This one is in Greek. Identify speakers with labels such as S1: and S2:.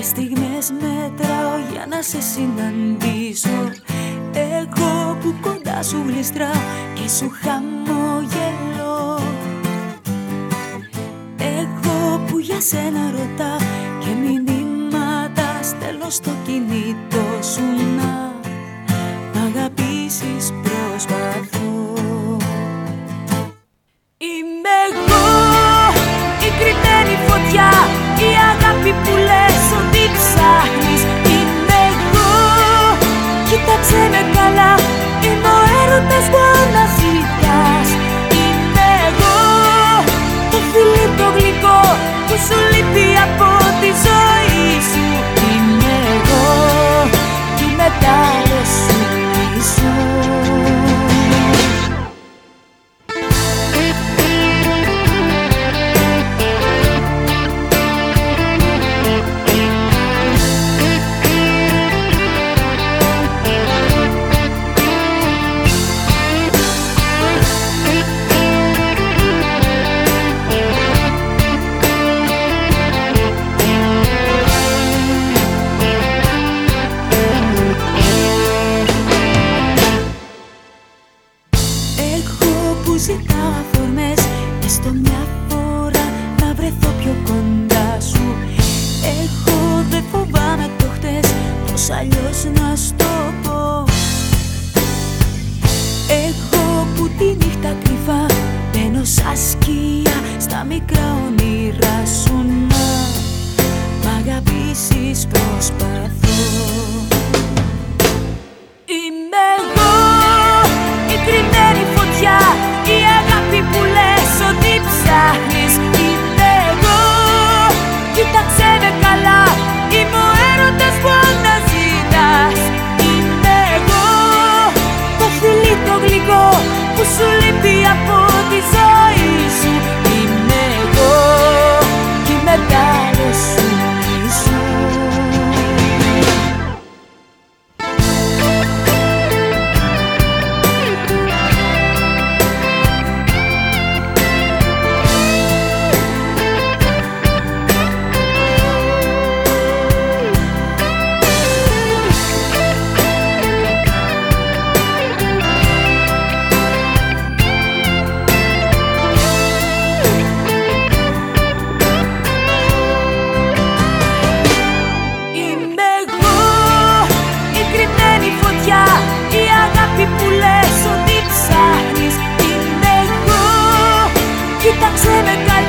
S1: Ποιες στιγμές μετράω για να σε συναντήσω. Εγώ που κοντά σου γλιστράω και σου χαμογελώ. Εγώ που για σένα ρωτά και μηνύματα στέλνω στο κοινό εχω που τη νύχτα κρυφά μπαίνω σαν σκία στα μικρά που σου λείπει από τη ζωή. timid guy.